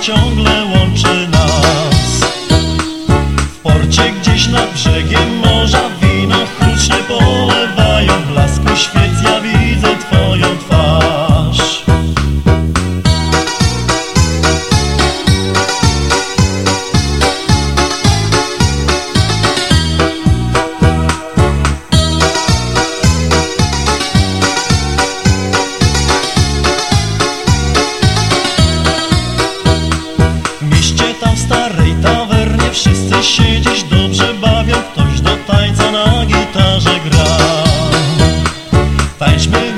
ciągle łączy nas. Się dziś dobrze bawią Ktoś do tańca na gitarze gra. Tańczmy